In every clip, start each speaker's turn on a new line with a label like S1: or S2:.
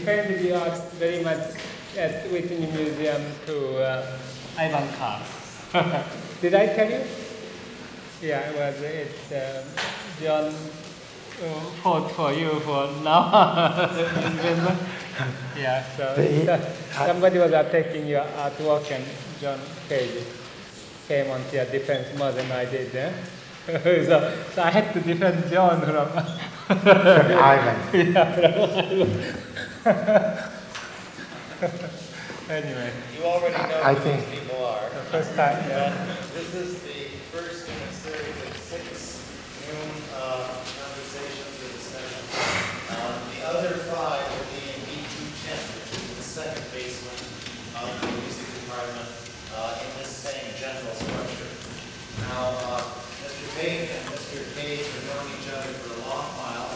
S1: defended your art very much at Whitney Museum to uh, Ivan Karp. Did I tell you? Yeah, it was it's uh, John uh, fought for you for now. Yeah, so, somebody was attacking your artwork and John Cage came onto your defense more than I did. Eh? so, so I had to defend John from
S2: From Ivan.
S1: anyway.
S3: You already know
S2: I
S3: who
S2: think-
S3: these people are.
S1: The first time, yeah.
S3: This is the first in a series of six Zoom uh, conversations or discussions. Uh, The other five will be in B210, which is the second basement of the music department uh, in this same general structure. Now, uh, Mr. Paik and Mr. Cage have known each other for a long while.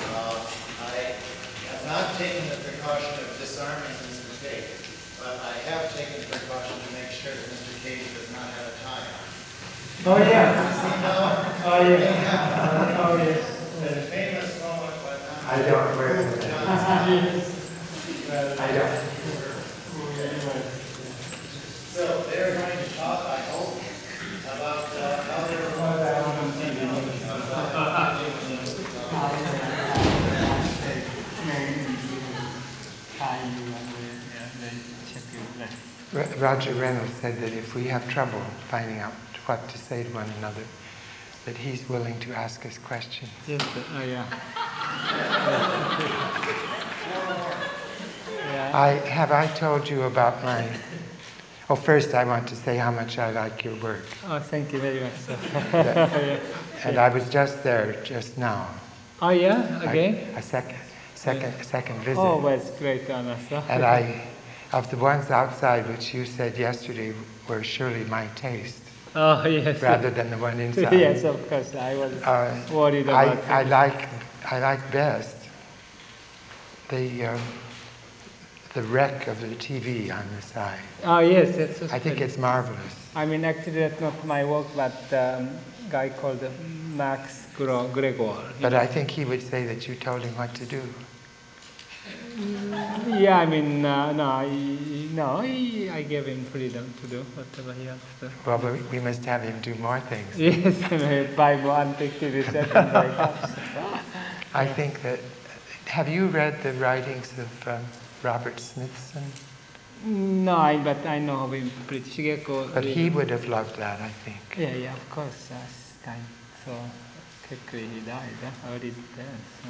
S3: Uh, I have not taken the precaution of disarming Mr. Cage, but I have taken the precaution to make sure that Mr. Cage does not have a tie on.
S1: Oh yeah.
S3: Does he know?
S1: Oh yeah. oh yes.
S3: The famous moment when.
S2: I don't wear it.
S1: well,
S2: I don't.
S3: So they're going to talk, I hope, about uh, how they're.
S2: Ro- Roger Reynolds said that if we have trouble finding out what to say to one another, that he's willing to ask us questions.
S1: Yes, uh, oh yeah. yeah.
S2: I have I told you about my. Oh, first I want to say how much I like your work,
S1: Oh, thank you very much.
S2: That-
S1: yeah.
S2: and I was just there just now.
S1: Oh yeah, again.
S2: a second, second, second visit.
S1: Oh, it's great honor, sir.
S2: And I, of the ones outside which you said yesterday were surely my taste,
S1: Oh yes.
S2: rather than the one inside.
S1: yes, of course. I was
S2: Uh,
S1: worried
S2: I,
S1: about.
S2: I like, I like best the, um, the wreck of the TV on the side.
S1: Oh yes, that's.
S2: I think it's marvelous.
S1: I mean, actually, that's not my work, but um, guy called Max Gregor.
S2: But I think he would say that you told him what to do.
S1: Yeah, I mean, uh, no, I, no, I, I gave him freedom to do whatever he wants to.
S2: Well, but we- must have him do more things.
S1: Yes, and I buy one TV set and buy cups.
S2: I think that, have you read the writings of um, Robert Smithson?
S1: No, I, but I know him pretty Shigeko.
S2: But he would have loved that, I think.
S1: Yeah, yeah, of course. Last time, so quickly he died. Huh? Already dead. So,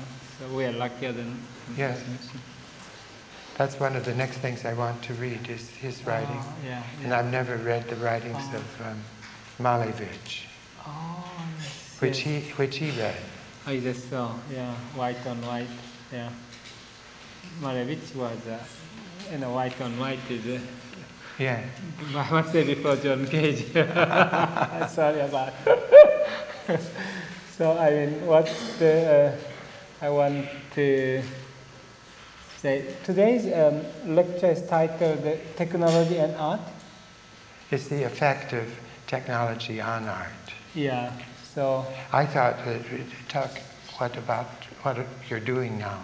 S1: so we are luckier than.
S2: Yes. That's one of the next things I want to read is his writing.
S1: Oh, yeah.
S2: And. I've never read the writings of um, Malevich,
S1: Oh, yes.
S2: which
S1: yes.
S2: he, which he read.
S1: I just saw, yeah, white on white, yeah. Malevich was, uh, you know, white on white is, uh,
S2: Yeah.
S1: I must say before John Cage. Sorry about So, I mean, what the, uh, I want to say, today's um, lecture is titled uh, Technology and Art.
S2: It's the effect of technology on art.
S1: Yeah, so,
S2: I thought that we'd talk what about what you're doing now.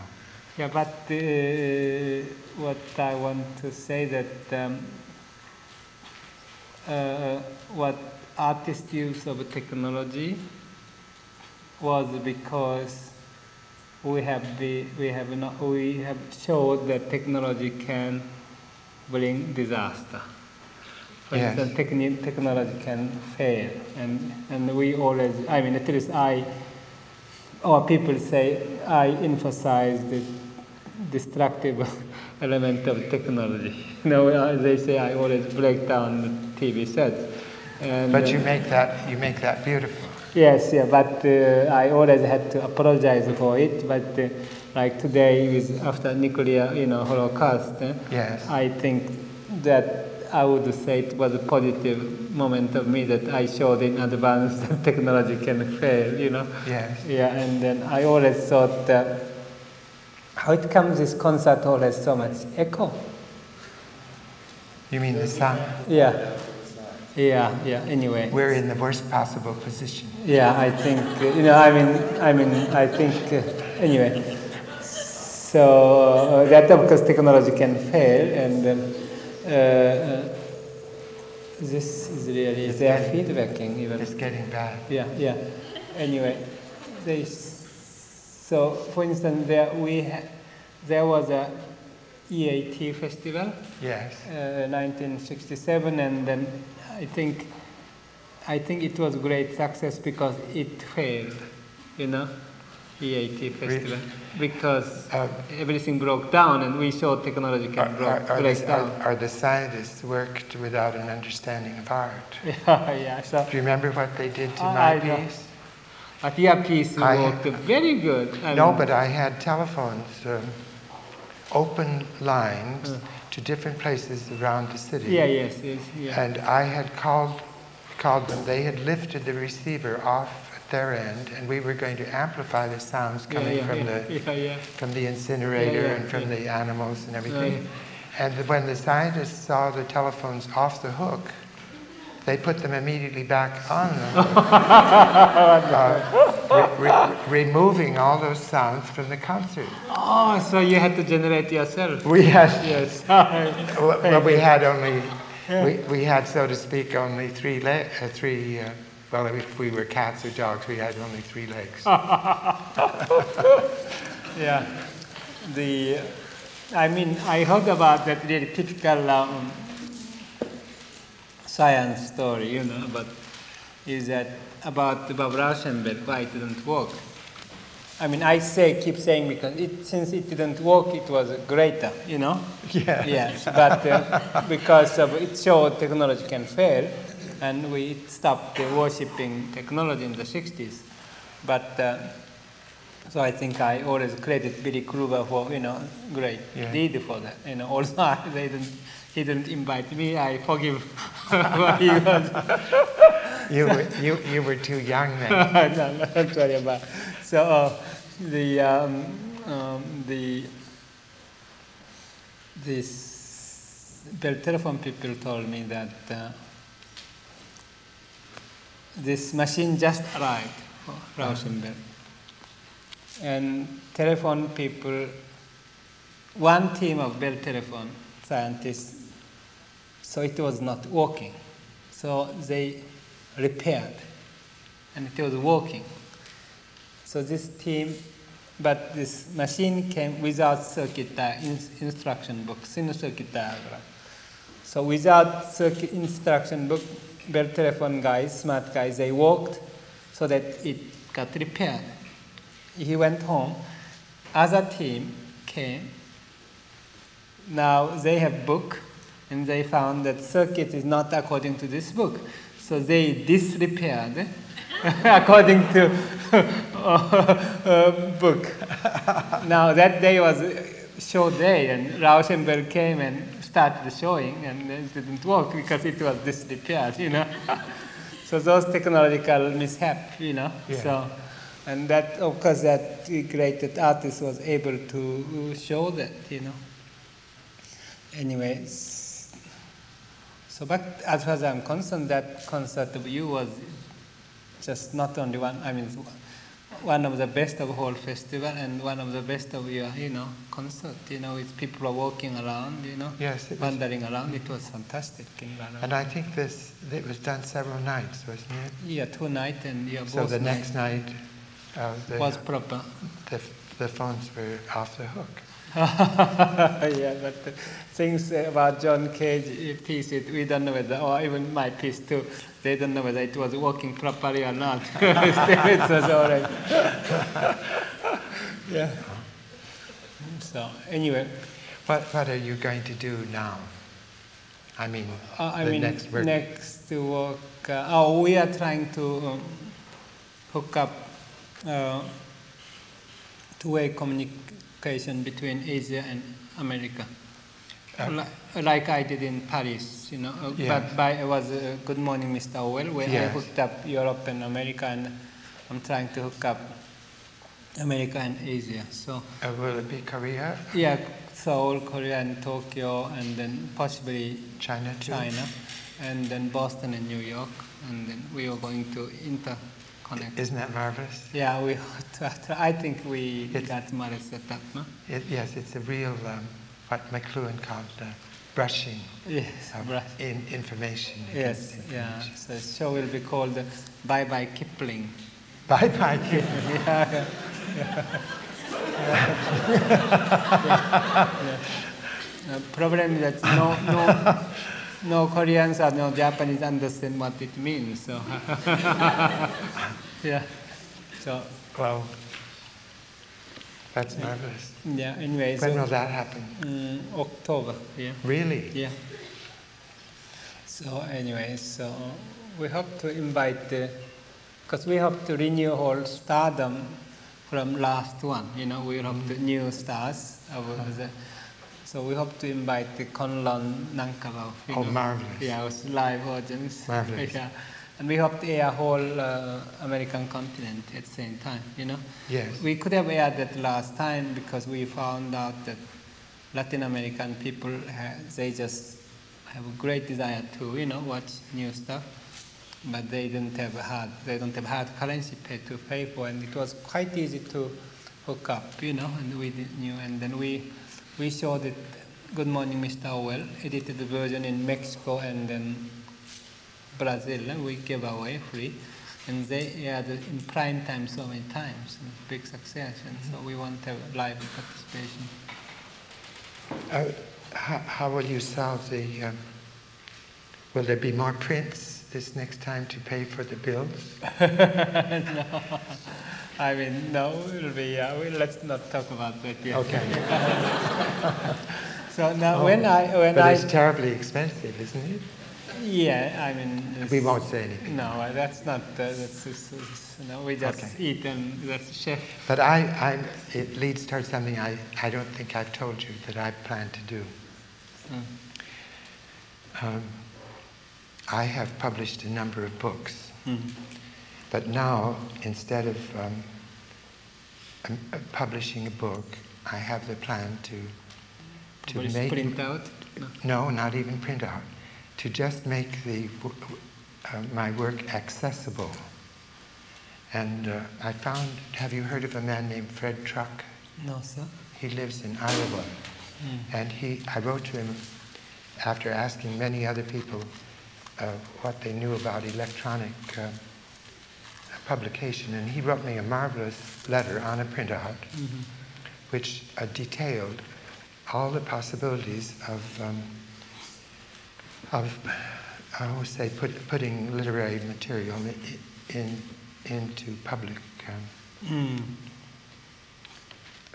S1: yeah, but uh, what I want to say that um, uh, what artists use of technology was because we have be, we have not, we have showed that technology can bring disaster. For
S2: Yes.
S1: instance, techni- technology can fail, and and we always, I mean, at least I, or people say, I emphasize the destructive element of technology. You know, uh, they say I always break down the TV sets. And,
S2: But
S1: uh,
S2: you make that you make that beautiful.
S1: Yes, yeah, but uh, I always had to apologize for it. But uh, like today, with after nuclear, you know, holocaust, uh,
S2: Yes.
S1: I think that I would say it was a positive moment of me that I showed in advance that technology can fail, you know.
S2: Yes.
S1: Yeah, and then I always thought that how it comes this concert hall has so much echo.
S2: You mean the sound?
S1: Yeah, yeah, yeah. Anyway.
S2: We're in the worst possible position.
S1: Yeah, I think you know. I mean, I mean, I think uh, anyway. So uh, that of course technology can fail, and um, uh, uh, this is really
S2: It's
S1: they are feedbacking even.
S2: It's getting bad.
S1: Yeah, yeah. Anyway, they, so for instance, there we ha- there was a EAT festival,
S2: Yes.
S1: uh, 1967, and then I think I think it was great success because it failed, you know, EAT festival because
S2: Uh,
S1: everything broke down, and we saw technology can
S2: are,
S1: broke,
S2: are,
S1: break
S2: the,
S1: down.
S2: are, are the scientists worked without an understanding of art?
S1: yeah, yeah. So
S2: Do you remember what they did to
S1: I-
S2: my
S1: I know.
S2: piece?
S1: but your piece worked very good.
S2: No, but I had telephones, um, open lines
S1: Mm.
S2: to different places around the city.
S1: Yeah, yes, yes, yeah.
S2: And I had called, called them. They had lifted the receiver off at their end, and we were going to amplify the sounds coming
S1: yeah,
S2: from
S1: yeah,
S2: the
S1: yeah, yeah.
S2: from the incinerator and from the animals and everything.
S1: Yeah.
S2: And when the scientists saw the telephones off the hook, they put them immediately back on the hook, uh, re- re- removing all those sounds from the concert.
S1: Oh, so you had to generate yourself.
S2: We had,
S1: Yes.
S2: well, well, we had only, we, we had, so to speak, only three le- uh, three. Uh, well, if we were cats or dogs, we had only three legs.
S1: yeah. The, I mean, I heard about that really typical um, science story, you know, but is that about the Bob Rauschenberg, why it didn't work. I mean, I say, keep saying because it, since it didn't work, it was greater, you know?
S2: Yeah.
S1: Yes, but uh, because of it showed technology can fail, and we stopped uh, worshipping technology in the 60s. But uh, so I think I always credit Billy Klüver for you know great
S2: Yeah.
S1: deed for that. You know, also they didn't he didn't invite me. I forgive what he was.
S2: You were, you, you were too young then.
S1: no, no, worry about. So uh, the um, um, the this Bell telephone people told me that uh, this machine just arrived for Rauschenberg, and telephone people, one team of Bell telephone scientists, so it was not working, so they repaired, and it was working. So this team, but this machine came without circuit instruction book, circuit diagram. So without circuit instruction book, Bell telephone guys, smart guys, they worked so that it got repaired. He went home. Other team came. Now they have book, and they found that circuit is not according to this book. So they disrepaired according to uh, book. now that day was a show day, and Rauschenberg came and started showing, and it didn't work because it was disrepaired, you know. so those technological mishap, you know.
S2: Yeah.
S1: So, and that of course that great artist was able to show that, you know. Anyways, so but as far as I'm concerned, that concert of you was just not only one. I mean, one of the best of the whole festival and one of the best of your, you know, concert. You know, with people are walking around, you know,
S2: Yes, it was,
S1: wandering around. It was fantastic
S2: and I think this it was done several nights, wasn't it?
S1: yeah, two nights and yeah,
S2: So the
S1: night
S2: next night, uh, the,
S1: was proper.
S2: the the phones were off the hook.
S1: yeah, but things about John Cage piece, it, we don't know whether, or even my piece too, they don't know whether it was working properly or not. Still, it was all right. yeah. So anyway,
S2: What what are you going to do now? I mean,
S1: uh, I
S2: the
S1: mean
S2: next work.
S1: next work. Uh, oh, we are trying to um, hook up uh, two-way communication between Asia and America.
S2: Uh,
S1: like I did in Paris, you know. uh,
S2: Yes.
S1: But by it was uh, Good Morning, Mr. Orwell, where I hooked up Europe and America, and I'm trying to hook up America and Asia. So
S2: uh, will it be Korea,
S1: yeah, Seoul, Korea, and Tokyo, and then possibly
S2: China too?
S1: China, and then Boston and New York, and then we are going to inter connect.
S2: Isn't that marvelous?
S1: Yeah, we. I think we
S2: It's-
S1: got more set up, no?
S2: It, yes, it's a real, um, what McLuhan called uh, brushing
S1: Yes,
S2: of
S1: right.
S2: in, information.
S1: Yes,
S2: against
S1: yeah. So the show will be called Bye Bye Kipling.
S2: Bye bye. kid.
S1: yeah, The problem is that no, no, no Koreans or no Japanese understand what it means. So, yeah. So,
S2: Well, that's marvelous.
S1: yeah. Anyway,
S2: When will that happen?
S1: mm, October. Yeah.
S2: Really?
S1: Yeah. So anyway, so we hope to invite the, because we hope to renew whole stardom from last one. You know, we hope the new stars. The, so we hope to invite the Konlon Nankalaw. you
S2: Oh,
S1: know.
S2: marvelous.
S1: Yeah, with live audience.
S2: Marvelous.
S1: Yeah. And we hope to air whole uh, American continent at the same time, you know.
S2: Yes.
S1: We could have aired that last time because we found out that Latin American people, ha- they just have a great desire to, you know, watch new stuff, but they didn't have hard, they don't have hard currency pay to pay for, and it was quite easy to hook up, you know, and we knew, and then we we showed it. Good Morning, Mr. Orwell, edited the version in Mexico and then Brazil. and We gave away free, and they aired it in prime time so many times, big success, and so we want to have live participation.
S2: Uh, how, how will you solve the, um, will there be more prints this next time to pay for the bills?
S1: no, I mean, no, it'll be, uh, we, let's not talk about that yet.
S2: Okay.
S1: So now,
S2: Oh,
S1: when I, when
S2: But
S1: I,
S2: it's terribly expensive, isn't it?
S1: yeah, I mean,
S2: We won't say anything.
S1: No, uh, that's not, uh, that's, it's, it's, no, we just
S2: Okay.
S1: eat and that's chef.
S2: But I, I, it leads towards something I, I don't think I've told you that I plan to do.
S1: Mm.
S2: Um, I have published a number of books,
S1: Mhm.
S2: But now instead of um, um, uh, publishing a book, I have the plan to to
S1: What
S2: make
S1: print out? No.
S2: no, not even print out, to just make the uh, my work accessible. And uh, I found, have you heard of a man named Fred Truck?
S1: No, sir.
S2: He lives in Iowa.
S1: Mm.
S2: And he, I wrote to him after asking many other people uh, what they knew about electronic uh, publication, and he wrote me a marvelous letter on a printout,
S1: Mhm.
S2: which uh, detailed all the possibilities of um, of I always say put, putting literary material in, in into public um,
S1: Mm.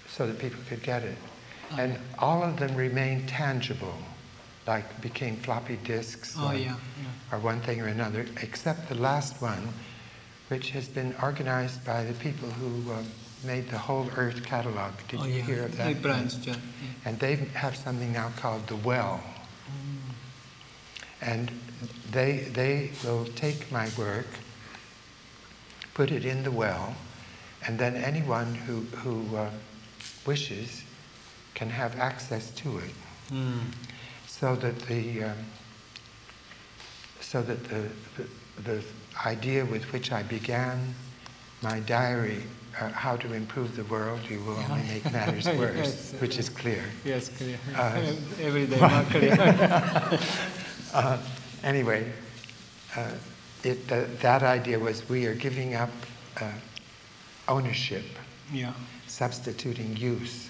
S2: so that people could get it.
S1: Oh,
S2: And all of them remain tangible, like became floppy disks
S1: Oh,
S2: or,
S1: yeah, yeah.
S2: or one thing or another, except the last one, which has been organized by the people who um, made the whole Earth catalog. Did
S1: oh,
S2: you
S1: yeah.
S2: hear of that?
S1: yeah.
S2: And they have something now called the Well. And they, they will take my work, put it in the well, and then anyone who, who uh, wishes can have access to it.
S1: Mm.
S2: So that the, um, so that the, the, the idea with which I began my diary, uh, How to Improve the World, you will only make matters worse,
S1: Yes.
S2: which is clear.
S1: Yes, clear.
S2: Uh,
S1: Every day more clear.
S2: Uh, anyway, uh, it, that idea was we are giving up uh, ownership,
S1: yeah,
S2: substituting use.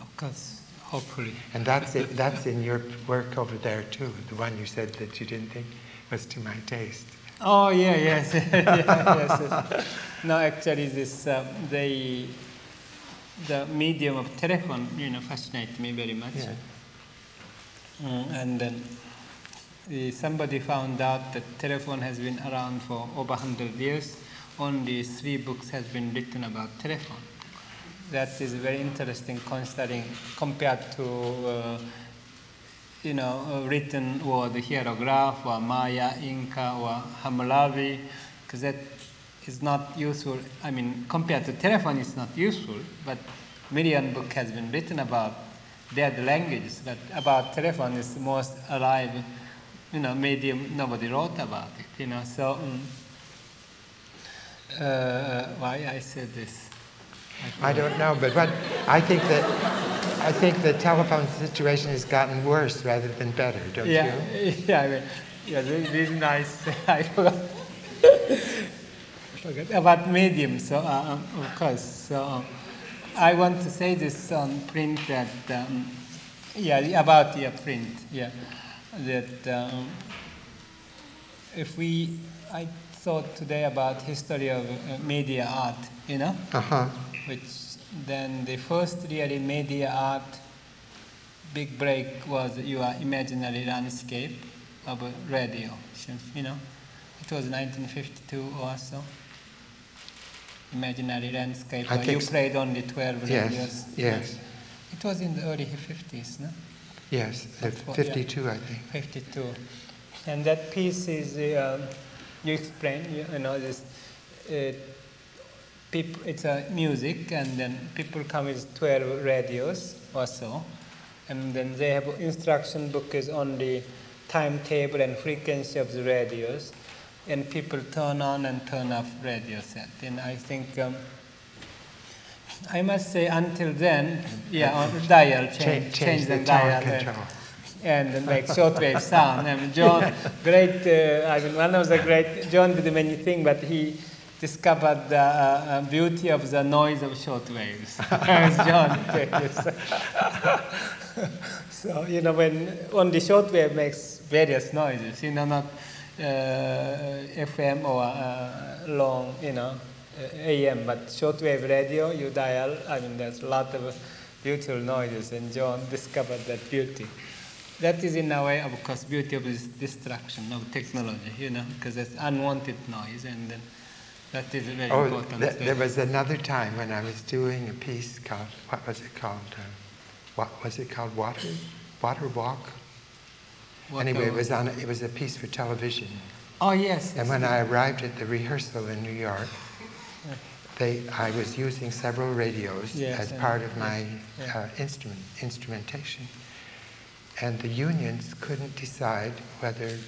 S1: of course, hopefully.
S2: And that's, it, that's in your work over there too, the one you said that you didn't think was to my taste.
S1: Oh, yeah, yes, yeah, yes, yes. No, actually, this, uh, the, the medium of telephone, you know, fascinates me very much.
S2: Yeah.
S1: Mm, and then uh, somebody found out that telephone has been around for over 100 years. Only three books has been written about telephone. That is very interesting considering compared to uh, you know written or the hieroglyph or Maya, Inca or Hammurabi, because that is not useful. I mean, compared to telephone, it's not useful. But million book has been written about dead languages, but about telephone is the most alive, you know, medium. Nobody wrote about it, you know. So, mm, Uh, why I said this?
S2: I don't know, but what I think that I think the telephone situation has gotten worse rather than better, don't
S1: yeah,
S2: you?
S1: Yeah, I mean, yeah, this, this is nice. I forgot. Forgot about medium. So, uh, um, of course. So, um, I want to say this on print that, um, yeah, about yeah, print. Yeah, that um, if we, I thought today about history of uh, media art. You know.
S2: Uh huh.
S1: which then the first really media art big break was your imaginary landscape of radio. You know, it was 1952 or so. Imaginary landscape.
S2: I
S1: you played only 12 radios.
S2: Yes, yes,
S1: It was in the early 50s, no?
S2: yes.
S1: That's what- yeah.
S2: 52, I think.
S1: 52. And that piece is, uh, you explain, you, you know, this, uh, peop it's a music, and then people come with 12 radios or so, and then they have instruction book is on the timetable and frequency of the radios, and people turn on and turn off radio set. And I think, um, I must say, until then, yeah, on dial change,
S2: Change,
S1: change the
S2: the
S1: dial. and- and make shortwave sound. I mean, John, great, uh, I mean, one of the great, John did many things, but he discovered the uh, uh, beauty of the noise of shortwaves. As John says. so, you know, when only short wave makes various noises, you know, not uh, FM or uh, long, you know, uh, AM, but short wave radio, you dial, I mean, there's a lot of beautiful noises, and John discovered that beauty. That is, in a way, of course, beauty of this destruction of technology, you know, because it's unwanted noise, and then that is very
S2: Oh,
S1: important.
S2: th- there was another time when I was doing a piece called, what was it called? Uh, what was it called? Water? Water Walk? Anyway, it was on. A, it was a piece for television.
S1: Oh yes.
S2: And when I arrived at the rehearsal in New York, they, I was using several radios
S1: Yes,
S2: as part of my
S1: yeah.
S2: uh, instrument instrumentation, and the unions couldn't decide whether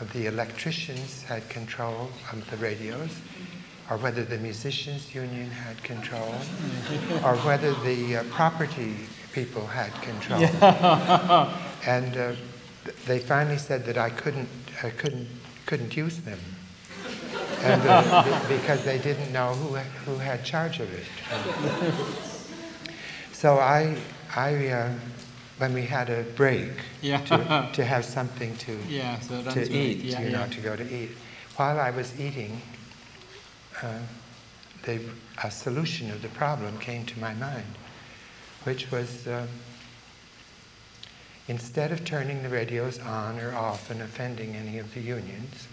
S2: uh, the electricians had control of the radios, or whether the musicians union had control, or whether the uh, property people had control. and uh, th- they finally said that I couldn't, I couldn't, couldn't use them. And, uh, because they didn't know who, who had charge of it. so I, I uh, when we had a break
S1: Yeah.
S2: to, to have something to,
S1: yeah. So
S2: to eat.
S1: Yeah,
S2: you know, to go to eat. While I was eating, uh, the, a solution of the problem came to my mind, which was um, instead of turning the radios on or off and offending any of the unions,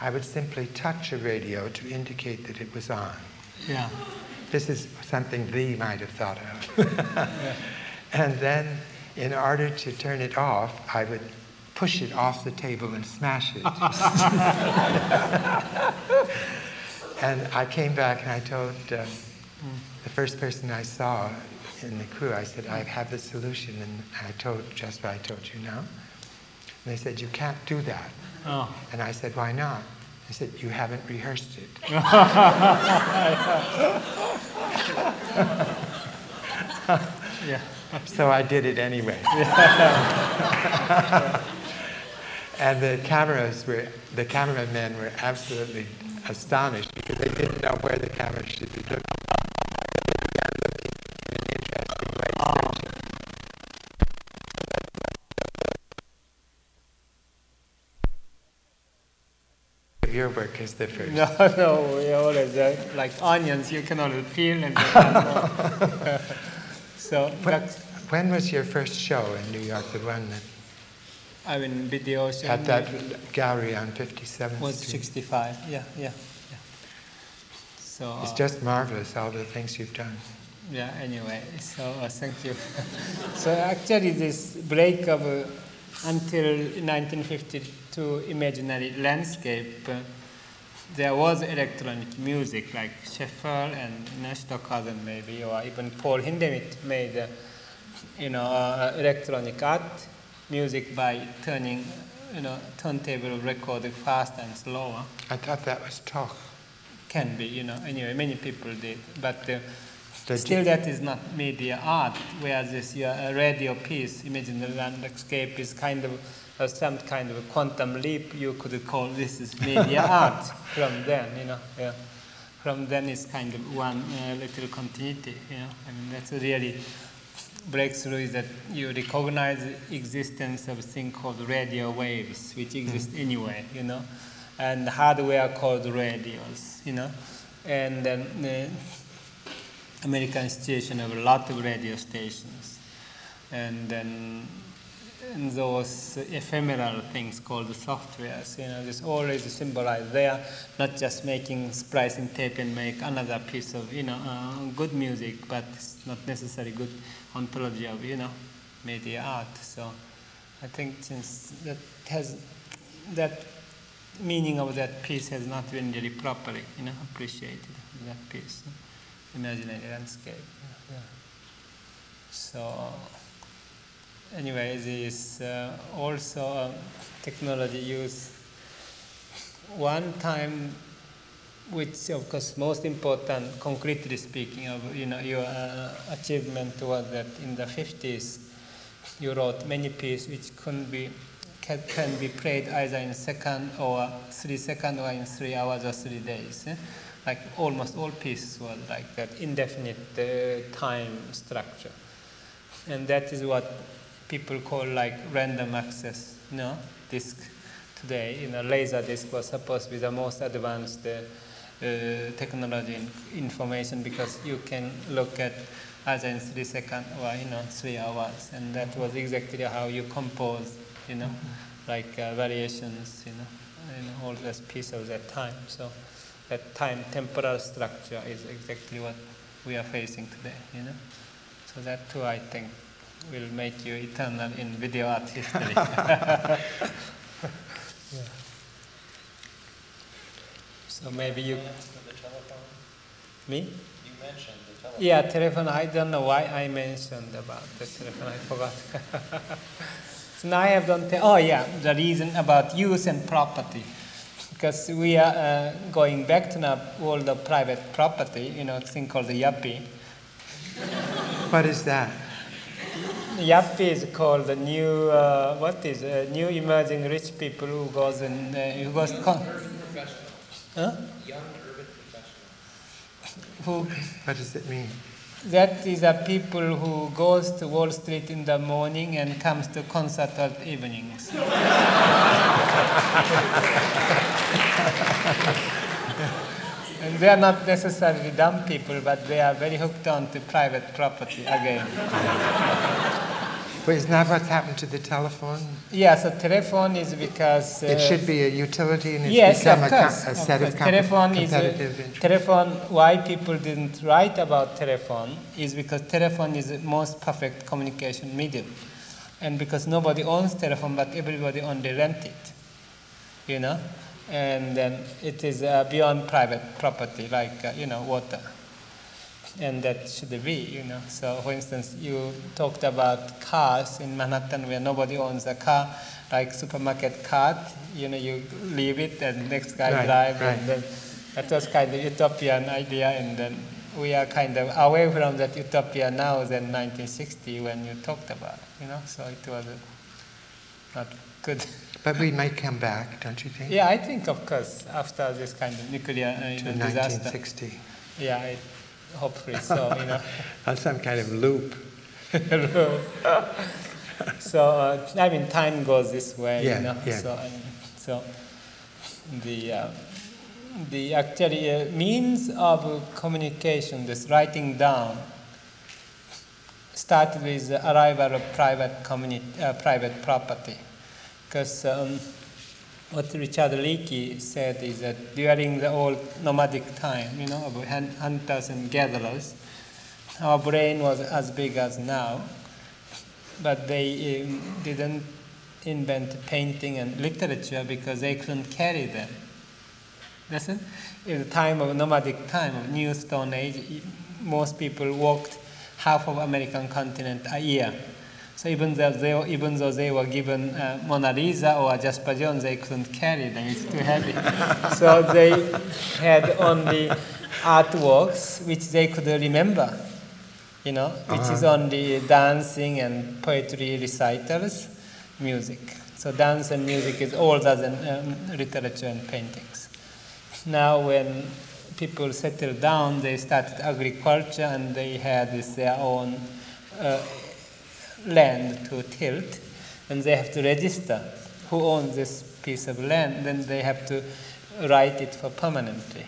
S2: I would simply touch a radio to indicate that it was on.
S1: Yeah.
S2: This is something thee might have thought of. And then, in order to turn it off, I would push it off the table and smash it. and I came back and I told uh, the first person I saw in the crew, I said, I have the solution. And I told just what I told you now. And they said, You can't do that.
S1: Oh.
S2: And I said, Why not? They said, You haven't rehearsed it.
S1: Yeah.
S2: So I did it anyway. and the cameras were, the cameramen were absolutely astonished because they didn't know where the camera should be looking. They began looking in an interesting way. Your work is the first.
S1: No, no, we always uh, like onions. You can always peel and. so
S2: When, when was your first show in New York? The one that,
S1: I mean, video
S2: at that gallery on 57th
S1: was
S2: Street?
S1: 65. Yeah, yeah, yeah. So.
S2: It's
S1: uh,
S2: just marvelous, all the things you've done.
S1: Yeah, anyway, so uh, thank you. so actually this break of uh, until 1952 imaginary landscape, uh, there was electronic music like Schaeffer and Stockhausen maybe, or even Paul Hindemith made, uh, you know, uh, electronic art music by turning, you know, turntable record fast and slower.
S2: I thought that was talk.
S1: can be, you know. Anyway, many people did, but uh, still that is not media art. Whereas this your a radio piece, Imagine the landscape, is kind of uh, some kind of a quantum leap. You could call this is media art from then, you know. Yeah. From then it's kind of one uh, little continuity, you know. I mean that's a really breakthrough is that you recognize the existence of a thing called radio waves, which exist anywhere, you know, and hardware called radios, you know, and then the American institution of a lot of radio stations, and then and those ephemeral things called the softwares, you know, this always symbolized there, not just making splicing tape and make another piece of, you know, uh, good music, but it's not necessarily good ontology of, you know, media art. So I think since that has, that meaning of that piece has not been really properly, you know, appreciated, that piece, imaginary landscape. Yeah. So anyway, this uh, also um, technology use one time, which of course most important, concretely speaking, of you know your uh, achievement was that in the 50s you wrote many pieces which couldn't be can, be played either in second or three second or in three hours or three days. eh? Like almost all pieces were like that indefinite uh, time structure and that is what people call like random access you know, disk today. You know, laser disk was supposed to be the most advanced uh, uh, technology in information because you can look at either in three seconds or you know three hours, and that was exactly how you compose, you know, like uh, variations, you know, and all those pieces of that time. So that time temporal structure is exactly what we are facing today, you know. So that too, I think, will make you eternal in video art history. Yeah. So maybe you,
S3: The telephone,
S1: me?
S3: you mentioned the telephone.
S1: Yeah, telephone. I don't know why I mentioned about the telephone. I forgot. so now I have done. Te- oh yeah, the reason about use and property, because we are uh, going back to the world of private property. You know, thing called the yuppie.
S2: What is that?
S1: Yuppie is called the new uh, what is uh, new emerging rich people who goes and uh, who goes to con- huh? Who
S2: What does it mean?
S1: That is a people who goes to Wall Street in the morning and comes to concert at evenings. and they are not necessarily dumb people, but they are very hooked on to private property again.
S2: Well, isn't that what's happened to the telephone?
S1: Yeah, so telephone is because. Uh,
S2: It should be a utility and it's
S1: yes,
S2: become
S1: of
S2: a, co-
S1: course.
S2: a
S1: of
S2: set
S1: course.
S2: of com-
S1: telephone is a, telephone. Why people didn't write about telephone is because telephone is the most perfect communication medium, and because nobody owns telephone, but everybody only rent it. You know, and then it is uh, beyond private property, like uh, you know water and that should be, you know. So, for instance, you talked about cars in Manhattan where nobody owns a car, like supermarket cart. You know, you leave it and next guy
S2: Right,
S1: drive,
S2: right.
S1: and then that was kind of utopian idea, and then we are kind of away from that utopia now than 1960 when you talked about, it, you know. So it was not good.
S2: But we might come back, don't you think?
S1: yeah, I think, of course, after this kind of nuclear uh, you
S2: To
S1: know, disaster.
S2: 1960.
S1: Yeah, I, hopefully so, you know.
S2: On some kind of loop.
S1: so uh, I mean, time goes this way,
S2: Yeah,
S1: you know.
S2: yeah.
S1: So, um, so the uh, the actually uh, means of communication, this writing down, started with the arrival of private communi- uh, private property, because. Um, what Richard Leakey said is that during the old nomadic time, you know, of hunters and gatherers, our brain was as big as now, but they um, didn't invent painting and literature because they couldn't carry them. Listen, in the time of nomadic time of New Stone Age, most people walked half of American continent a year. So even though they were, even though they were given uh, Mona Lisa or Jasper Johns, they couldn't carry them. It's too heavy. so they had only artworks which they could remember. You know, which is only dancing and poetry recitals, music. So dance and music is older than um, literature and paintings. Now when people settled down, they started agriculture and they had this, their own uh, land to tilt, and they have to register who owns this piece of land, then they have to write it for permanently.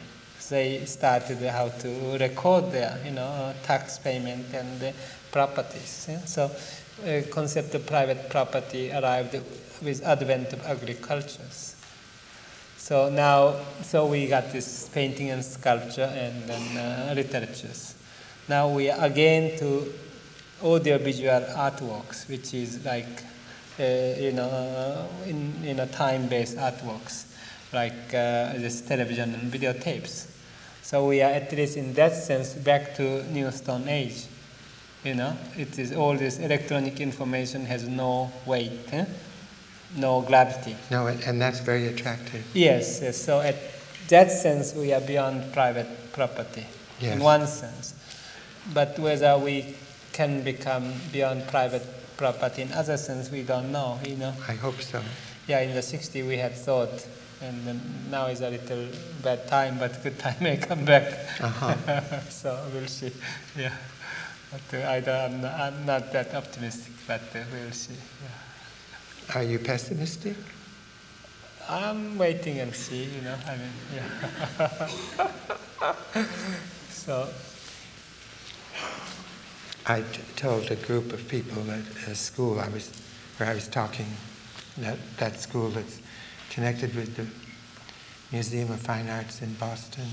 S1: They started how to record their, you know, tax payment and properties. yeah. So, uh, concept of private property arrived with advent of agricultures. So now, so we got this painting and sculpture and then uh, literatures. Now we are again to audiovisual artworks, which is like, uh, you know, uh, in, in a time-based artworks, like uh, this television and videotapes. So we are at least in that sense back to New Stone Age. You know, it is all this electronic information has no weight, eh? no gravity.
S2: No, and and that's very attractive.
S1: Yes, yes. So at that sense, we are beyond private property
S2: Yes.
S1: in one sense. But whether we can become beyond private property in other sense, we don't know. You know.
S2: I hope so.
S1: Yeah, in the 60s we had thought, and now is a little bad time, but good time may come back.
S2: Uh-huh.
S1: so we'll see. Yeah. But uh, I don't, I'm, not, that optimistic, but uh, we'll see. Yeah.
S2: Are you pessimistic?
S1: I'm waiting and see, you know. I mean, yeah. so,
S2: I t- told a group of people at a school I was, where I was talking, that, that school that's connected with the Museum of Fine Arts in Boston.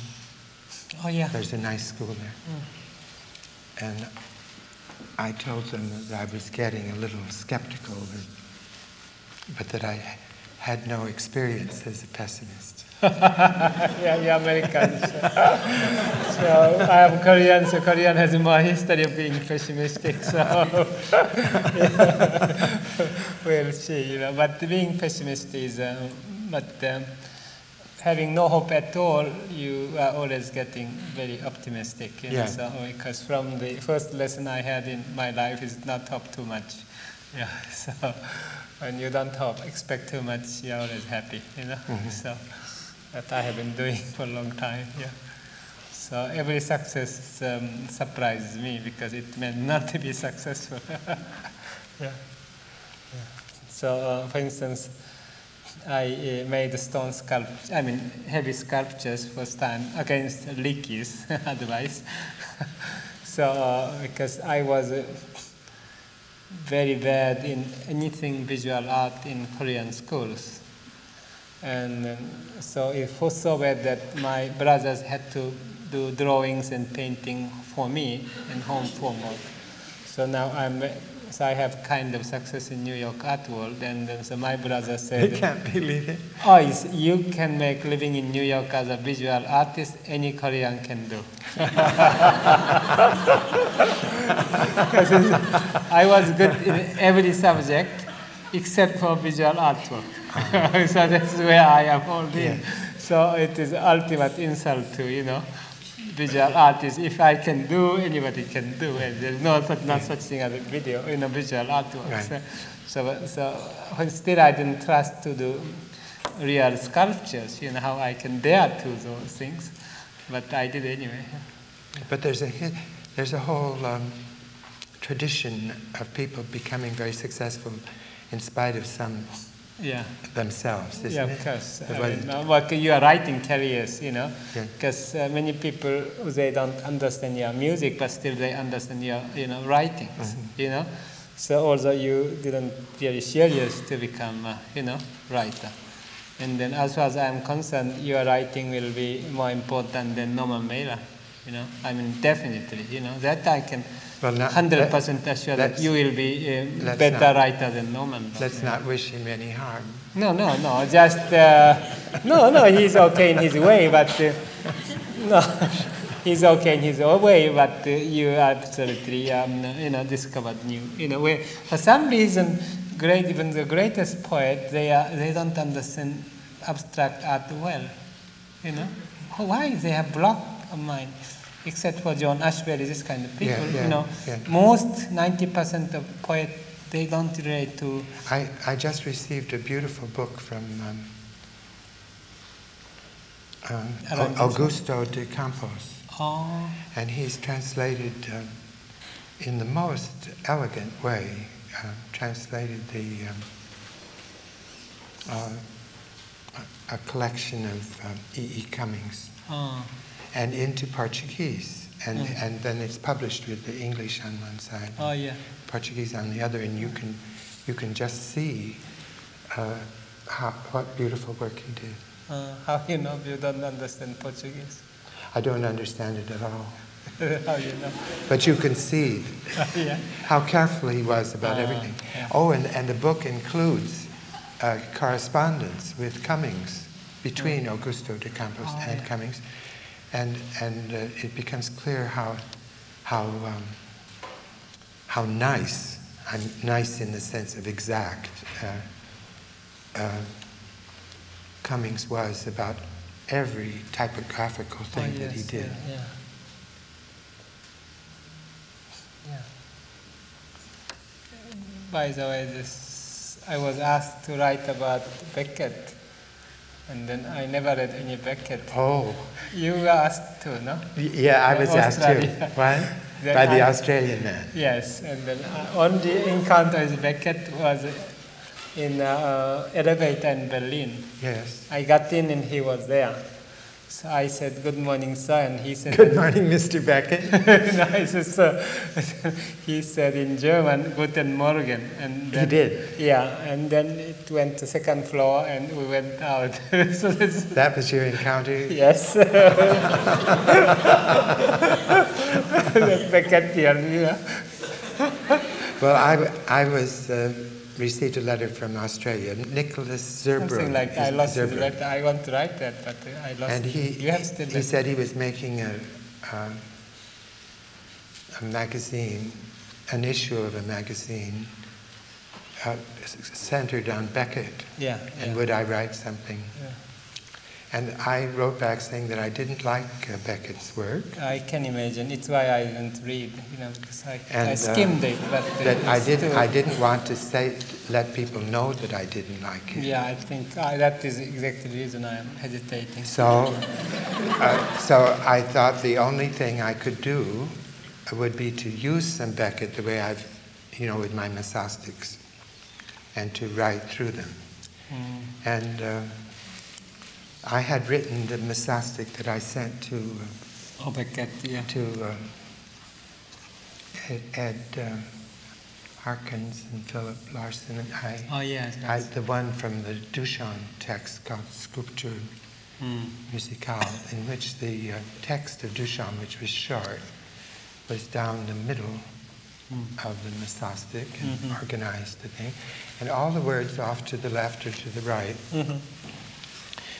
S1: oh yeah.
S2: There's a nice school there. Mm. And I told them that I was getting a little skeptical, but, but that I had no experience as a pessimist.
S1: yeah, yeah, Americans. so I am Korean, so Korean has more history of being pessimistic. So we'll see, you know. But being pessimistic is, um, but um, having no hope at all, you are always getting very optimistic. You know?
S2: Yeah.
S1: So because from the first lesson I had in my life is not hope too much. Yeah. So when you don't hope, expect too much, you're always happy. You know. So that I have been doing for a long time. Yeah. So every success um, surprises me because it meant not to be successful. yeah. yeah. So, uh, for instance, I uh, made stone sculpture, I mean heavy sculptures first time against Ricky's advice. so, uh, because I was uh, very bad in anything visual art in Korean schools. And so it was so bad that my brothers had to do drawings and painting for me in home homework. So now I'm, so I have kind of success in New York art world. And so my brother said,
S2: can't believe it.
S1: Oh, it's, you can make living in New York as a visual artist. Any Korean can do. I was good in every subject except for visual artwork. so that's where I am all in. So it is ultimate insult to you know visual artists. If I can do, anybody can do, and there's no such not such thing as a video in a visual artwork.
S2: Right.
S1: So, so, so still I didn't trust to do real sculptures. You know how I can dare to those things, but I did anyway.
S2: But there's a there's a whole um, tradition of people becoming very successful in spite of some
S1: Yeah.
S2: themselves, isn't
S1: yeah,
S2: it?
S1: of course.
S2: Of
S1: I mean, uh, like you are writing careers, you know,
S2: Yeah.
S1: because uh, many people they don't understand your music, but still they understand your you know writings,
S2: Mm-hmm.
S1: you know. So although you didn't really serious to become uh, you know writer, and then as far as I'm concerned, your writing will be more important than Norman Mailer, you know. I mean definitely, you know that I can.
S2: Well, not-
S1: Hundred percent assure that you will be a better
S2: not-
S1: writer than Norman. but,
S2: Let's
S1: yeah.
S2: not wish him any harm.
S1: No, no, no. Just uh, no, no. He's okay in his way, but uh, no. he's okay in his own way, but uh, you absolutely um, you know discovered new in a way. For some reason, great even the greatest poet they are they don't understand abstract art well. You know why they have blocked of mind, except for John Ashbery, this kind of people.
S2: Yeah, yeah,
S1: you know,
S2: yeah.
S1: most ninety percent of poets, they don't relate to.
S2: I, I just received a beautiful book from um, um, Augusto de Campos,
S1: Oh,
S2: and he's translated um, in the most elegant way, um, translated the um, uh, a, a collection of um, E. E. Cummings
S1: oh,
S2: and into Portuguese, and and then it's published with the English on one side.
S1: oh yeah.
S2: Portuguese on the other, and you can you can just see uh, how, what beautiful work he did.
S1: Uh, how you know you don't understand Portuguese?
S2: I don't understand it at all,
S1: how you know?
S2: but you can see
S1: yeah.
S2: how careful he was about
S1: Ah,
S2: everything.
S1: yeah.
S2: Oh, and, and the book includes uh, correspondence with Cummings between Augusto de Campos.
S1: Oh,
S2: and
S1: yeah.
S2: Cummings, and and uh, it becomes clear how how um, how nice, I'm nice in the sense of exact. Uh, uh, Cummings was about every typographical thing
S1: oh,
S2: that he did.
S1: Yeah. yeah. Yeah. By the way, this I was asked to write about Beckett, and then I never read any Beckett.
S2: Oh,
S1: You were asked to, no?
S2: yeah, I was asked too.
S1: Australia.
S2: What?
S1: Then
S2: By the
S1: I-
S2: Australian man.
S1: Yes, and then uh, only encounter with Beckett was in uh, elevator in Berlin.
S2: Yes.
S1: I got in and he was there. So I said, "Good morning, sir," and he said,
S2: Good morning, Mr. Beckett.
S1: no, I said, "Sir." he said in German, "Guten Morgen," and
S2: He did.
S1: Yeah, and then it went to second floor, and we went out. so
S2: That was your encounter?
S1: yes, Beckett here, yeah.
S2: Well, I, I was, uh, received a letter from Australia, Nicholas Zurbrugg.
S1: Something like I lost his letter. I want to write that, but I lost
S2: And
S1: it.
S2: he,
S1: You have still
S2: he
S1: that?
S2: said he was making a, um, a magazine, an issue of a magazine uh, centered on Beckett.
S1: Yeah,
S2: And
S1: yeah.
S2: would I write something?
S1: Yeah.
S2: And I wrote back saying that I didn't like uh, Beckett's work,
S1: I can imagine. It's why I didn't read, you know, because I,
S2: And,
S1: I
S2: uh,
S1: skimmed it, but
S2: that I didn't, I didn't want to say, let people know that I didn't like it.
S1: Yeah, I think uh, that is exactly the reason I am hesitating.
S2: So, uh, so I thought the only thing I could do would be to use some Beckett the way I've, you know, with my Mesostics, and to write through them.
S1: Mm.
S2: And uh, I had written the Mesostic that I sent to uh,
S1: Oh, Beckett, yeah.
S2: to uh, Ed, Ed uh, Harkins and Philip Larson and I.
S1: Oh, yes.
S2: I, the one from the Duchamp text called Sculpture
S1: Mm.
S2: Musicale, in which the uh, text of Duchamp, which was short, was down the middle
S1: Mm.
S2: of the Mesostic and
S1: Mhm.
S2: organized the thing. And all the words off to the left or to the right
S1: Mhm.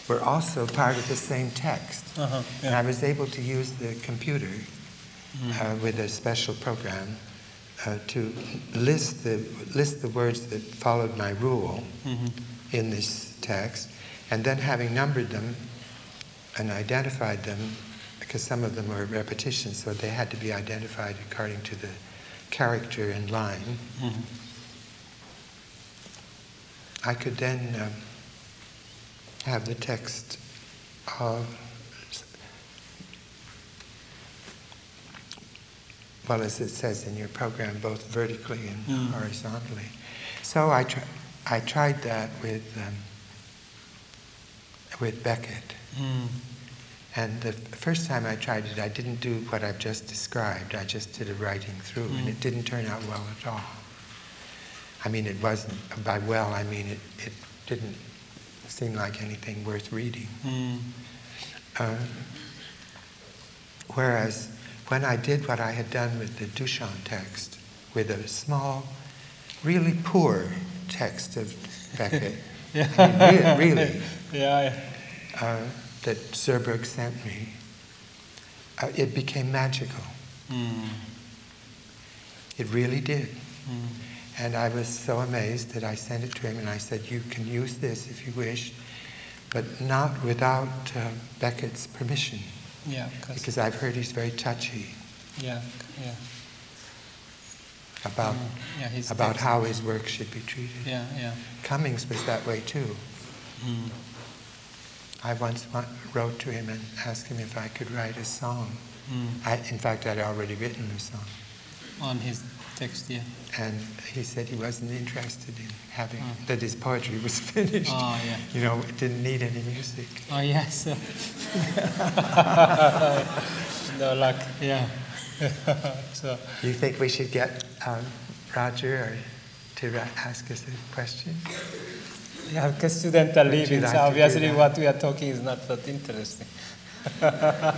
S2: Were also part of the same text.
S1: Uh-huh.
S2: And I was able to use the computer
S1: Mm.
S2: uh, with a special program uh, to list the, list the words that followed my rule
S1: Mhm.
S2: in this text, and then having numbered them and identified them, because some of them were repetitions, so they had to be identified according to the character and line.
S1: Mhm.
S2: I could then um, have the text uh, well, as it says in your program, both vertically and
S1: Mm.
S2: horizontally. So I, tr- I tried that with, um, with Beckett.
S1: Mm.
S2: And the first time I tried it, I didn't do what I've just described. I just did a writing through, and
S1: Mm.
S2: it didn't turn out well at all. I mean, it wasn't, by well, I mean it, it didn't seem like anything worth reading.
S1: Mm.
S2: Uh, whereas when I did what I had done with the Duchamp text, with a small, really poor text of Beckett, I mean, re- really,
S1: Yeah, yeah.
S2: uh, that Zurbrugg sent me, uh, it became magical.
S1: Mm.
S2: It really did.
S1: Mm.
S2: And I was so amazed that I sent it to him and I said, You can use this if you wish, but not without uh, Beckett's permission,
S1: Yeah,
S2: because I've heard he's very touchy
S1: yeah, yeah,
S2: about,
S1: Mm, yeah,
S2: about
S1: text.
S2: how his work should be treated.
S1: yeah, yeah.
S2: Cummings was that way too.
S1: Mm.
S2: I once wrote to him and asked him if I could write a song.
S1: Mm.
S2: I, in fact, I'd already written a song.
S1: On his text, yeah.
S2: And he said he wasn't interested in having,
S1: Mm.
S2: that his poetry was finished.
S1: Oh, yeah.
S2: You know, it didn't need any music.
S1: Oh, yes. no luck, yeah. so,
S2: You think we should get um, Roger or to ra- ask us a question?
S1: yeah, because students are leaving,
S2: like
S1: so obviously what we are talking is not that interesting. huh?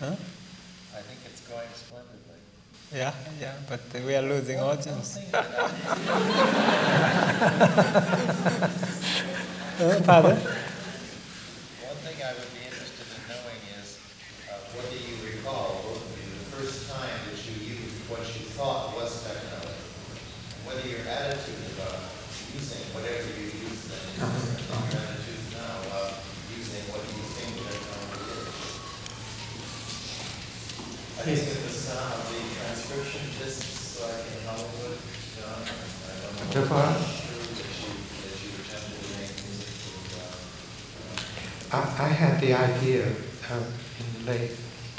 S3: I think it's going splendidly.
S1: Yeah, yeah, but we are losing audience. Uh, Pardon?
S3: One thing I would be interested in knowing is, uh, what do you recall, both of you, the first time that you used what you thought was technology? And whether your attitude about using whatever you I think that the sound of the transcription discs like in Hollywood, John, I don't know.
S2: So far?
S3: Sure that you, that you attempted to make music with, uh,
S2: I, I had the idea um, in the late.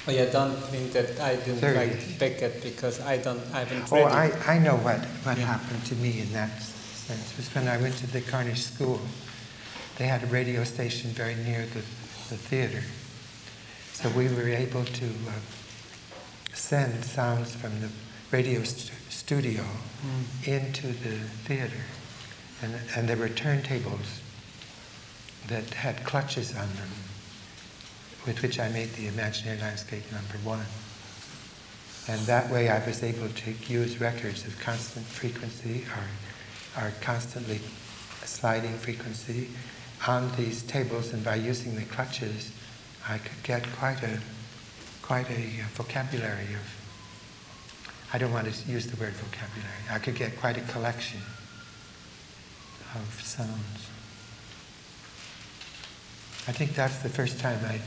S1: Oh, yeah, don't think that I didn't
S2: Thirty.
S1: like Beckett because I don't, I haven't
S2: Oh, I. I know what, what
S1: Yeah.
S2: happened to me in that sense. It was when I went to the Cornish School. They had a radio station very near the, the theater. So we were able to uh, send sounds from the radio st- studio
S1: Mm.
S2: into the theater. And, and there were turntables that had clutches on them, with which I made the imaginary landscape number one. And that way I was able to use records of constant frequency or, or constantly sliding frequency on these tables, and by using the clutches, I could get quite a, quite a uh, vocabulary of I don't want to use the word vocabulary. I could get quite a collection of sounds. I think that's the first time I,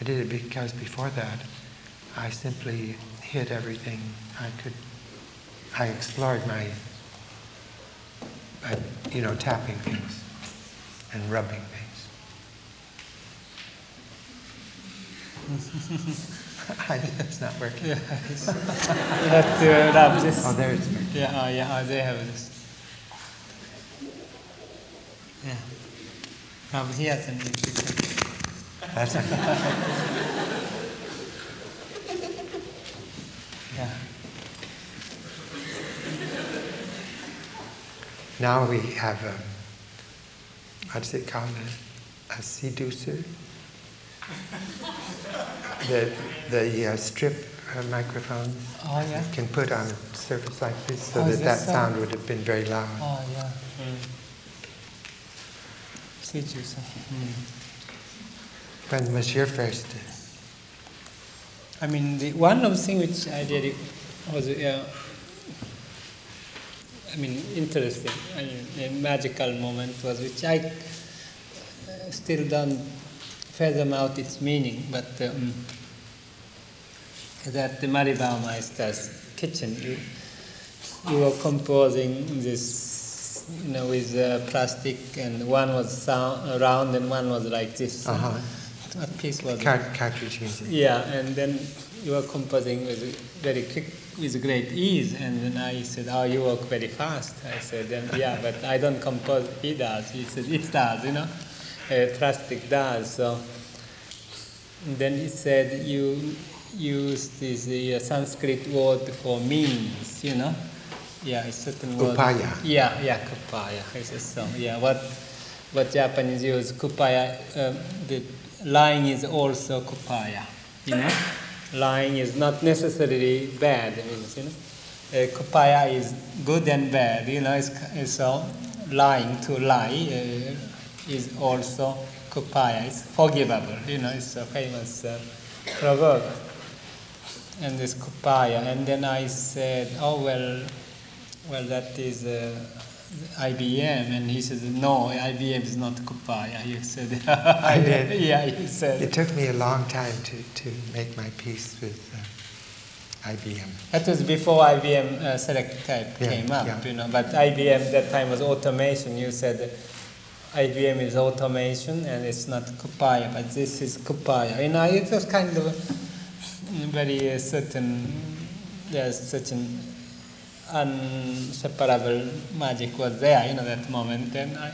S2: I did it because before that, I simply hit everything I could. I explored my, by, you know, tapping things and rubbing things. it's not working.
S1: Yeah, it's- you have to uh, rub this.
S2: Oh, there it's working.
S1: Yeah, oh, yeah, oh, they have this. Yeah. Rub here and you can-
S2: That's okay.
S1: Yeah.
S2: Now we have um, a, what's it called, a, a seducer? The, the uh, strip uh, microphone
S1: Oh, yeah.
S2: can put on a surface like this so
S1: Oh,
S2: that that
S1: so?
S2: sound would have been very loud.
S1: Oh, yeah. Mm. Mm.
S2: When was your first?
S1: I mean, the one of the things which I did was, uh, I mean, interesting, I mean, a magical moment was which I uh, still don't fathom out its meaning, but um, that the Mary Bauermeister's kitchen, you, you were composing this, you know, with uh, plastic, and one was sound, round and one was like this.
S2: Uh-huh.
S1: What piece was it?
S2: Car- cartridge music.
S1: Yeah, and then you were composing with very quick, with great ease, and then I said, "Oh, you work very fast." I said, then, "Yeah, but I don't compose. He does." He said, "It does, you know, plastic does." So then he said, "You use this uh, Sanskrit word for means, you know." Yeah, it's certain word.
S2: Upaya.
S1: Yeah, yeah, kupaya. I said so. Yeah, what what Japanese use kupaya? Um, the lying is also kupaya. You know, lying is not necessarily bad. Means you know, uh, kupaya is good and bad. You know, it's, it's so lying to lie uh, is also kupaya. It's forgivable. You know, it's a famous uh, provoked. And this kupaya. And then I said, oh, well, well, that is uh, IBM. And he said, no, IBM is not kupaya. You said,
S2: I did.
S1: yeah, you said.
S2: It took me a long time to, to make my peace with uh, IBM.
S1: That was before IBM uh, Selectric
S2: Yeah,
S1: came up,
S2: yeah.
S1: you know. But IBM that time was automation. You said IBM is automation and it's not Kupaya, but this is Kupaya. You know, it was kind of very uh, certain. There's such an inseparable magic was there, you know, that moment, and I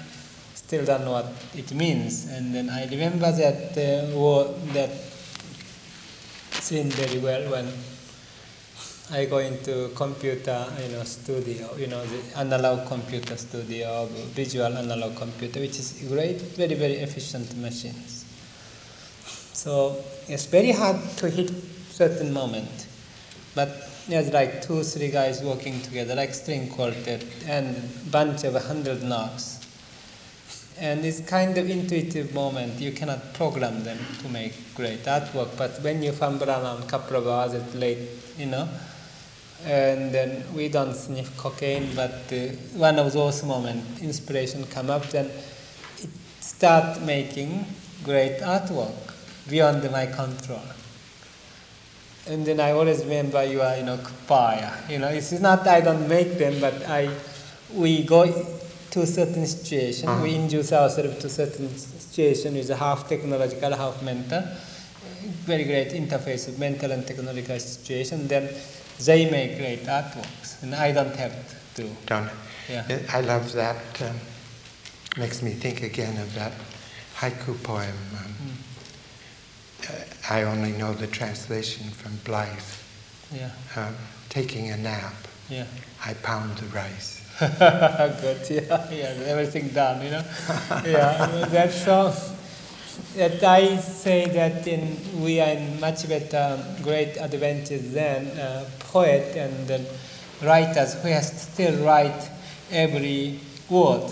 S1: still don't know what it means. And then I remember that uh, war, that scene very well when I go into computer, you know, studio, you know, the analog computer studio, visual analog computer, which is great, very, very efficient machines. So it's very hard to hit certain moment, but there's like two, three guys working together, like string quartet, and bunch of hundred knobs. And it's kind of intuitive moment. You cannot program them to make great artwork, but when you fumble around a couple of hours at late, you know, and then we don't sniff cocaine, but uh, one of those moments, inspiration come up, then it start making great artwork beyond my control. And then I always remember you are, you know, kupaya. You know, it's not I don't make them, but I, we go to a certain situation,
S2: Uh-huh.
S1: we induce ourselves to certain situation with a half technological, half mental, very great interface of mental and technological situation, then they make great artworks, and I don't have to.
S2: Don't
S1: Yeah.
S2: I love that. Um, makes me think again of that haiku poem. Um, uh, I only know the translation from Blyth.
S1: Yeah,
S2: Um, taking a nap,
S1: yeah.
S2: I pound the rice.
S1: Good, yeah, yeah, everything done, you know. yeah, that's so. That I say that in we are in much better, great advantage than uh, poet and writers who has still write every word.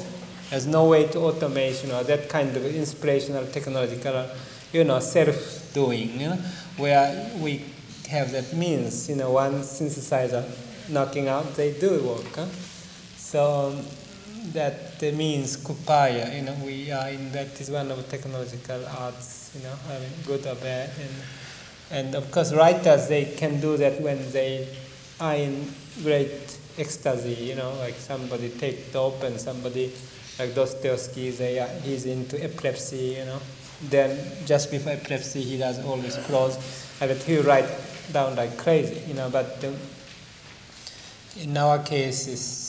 S1: There's no way to automation or that kind of inspirational technological, you know, self-doing, you know, where we have that means, you know, one synthesizer knocking out, they do work. Huh? So um, that means kupaya, you know, we are in that is one of technological arts, you know, mean, good or bad. And, and of course, writers, they can do that when they are in great ecstasy, you know, like somebody take dope and somebody, like Dostoevsky, they are, he's into epilepsy, you know. Then just before epilepsy, he does all his prose, and he write down like crazy, you know, but um, in our case, it's